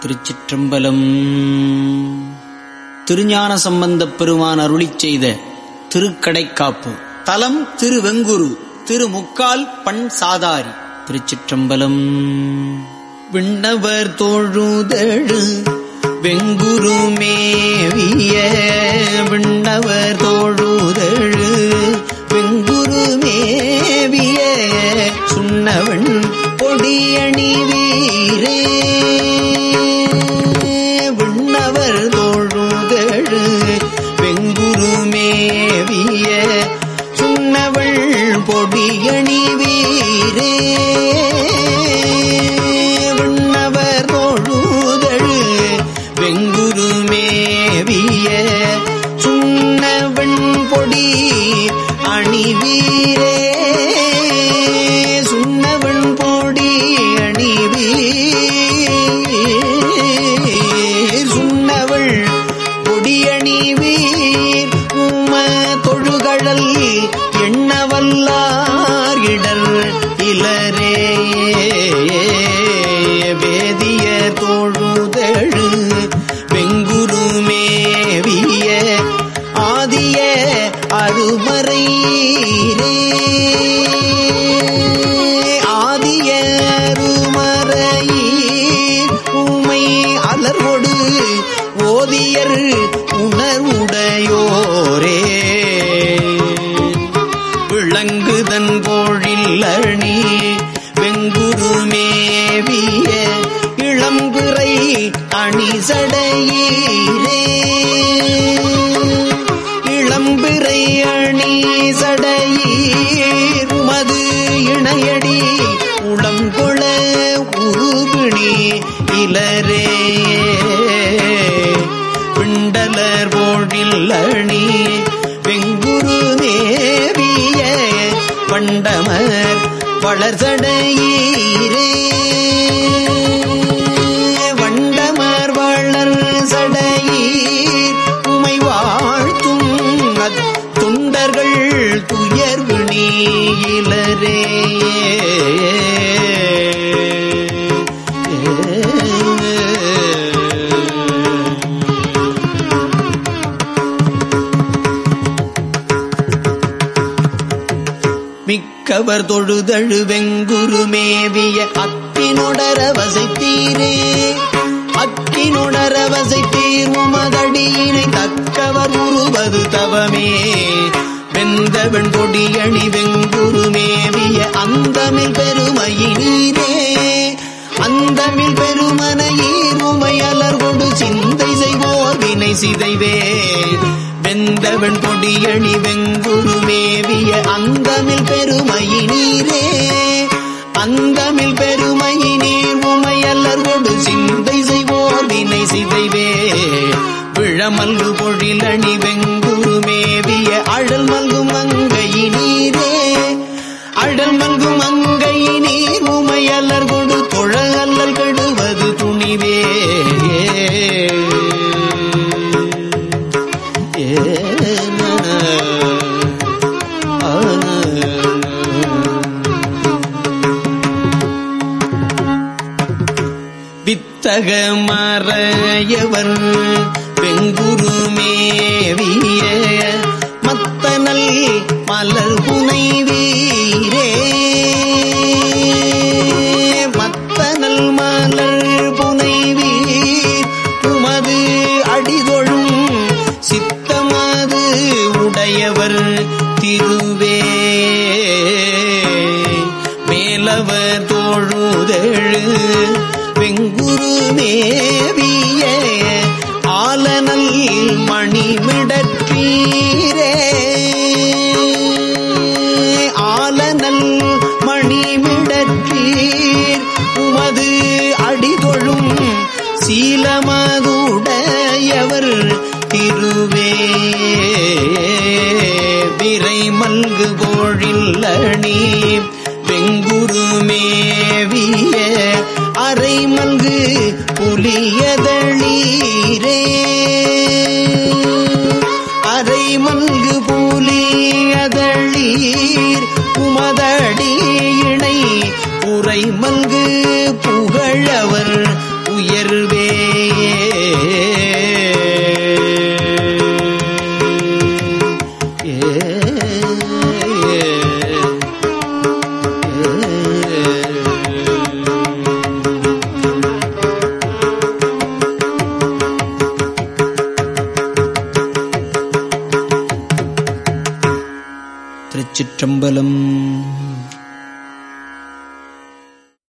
திருச்சிற்றம்பலம். திருஞான சம்பந்தப் பெருமான் அருளிச் செய்த திருக்கடைக்காப்பு. தலம் திருவெங்குரு திருமுக்கால் பண் சாதாரி திருச்சிற்றம்பலம். விண்ணவர் தோழுதழு வெங்குரு மேவிய. விண்ணவர் தோழுதழு வெங்குரு மேவிய. சுண்ணவன் பொடியணி வீரே இடர் வேதிய தோழுதழு வெங்குருமேவிய ஆதிய அருமறை ஆதிய அருமறை உமை அலர்வொடு ஓதியர் உணர்வுடையோரே. விளங்குதன் கோழி அணி வெங்குருமேவிய இளம்புரை அணிசடையீரே இளம்பிறை அணிசடையீர் உமது இணையடி உளங்கொள உருபிணி இலரே பிண்டலர் போழில் வளர்சடையீரே வண்டமர் வளர் சடையீர். உமை வாழ்த்தும் தொண்டர்கள் துயர்வு நீலரே கவர் தொழுதழு வெங்குருமேவிய மேவிய அத்தினொடர வசைத்தீரே. அத்தினொடர வசைத்தீர் உமதடியினை தக்கவர் உருவது தவமே. வெந்தவன் கொடியணி வெங்குருமேவிய அந்தமில் பெருமையினீரே. அந்தமில் பெருமனையே செய்வோர் சிதைவே வெந்தவன் கொடியணி வெங்குரு மேவிய அந்தமில் பெருமையினீரே அந்தமில் பெருமையினீர் உமையல்லர் கொடு சிந்தை செய்வோர் வினை சிதைவே விழமல்கு பொழிலணி வித்தக மறையவர் பெங்குருமேவிய மத்தனல் மலர் புனை வீரே திருவே மேலவர் தோழுதழு வெங்குரு மேவிய மல்கு போழில் அணி வெங்குரு மேவிய அரை மல்கு புலியதளீரே அரை மல்கு புலியதளீர் உமதடி இணை உரை திருச்சிற்றம்பலம்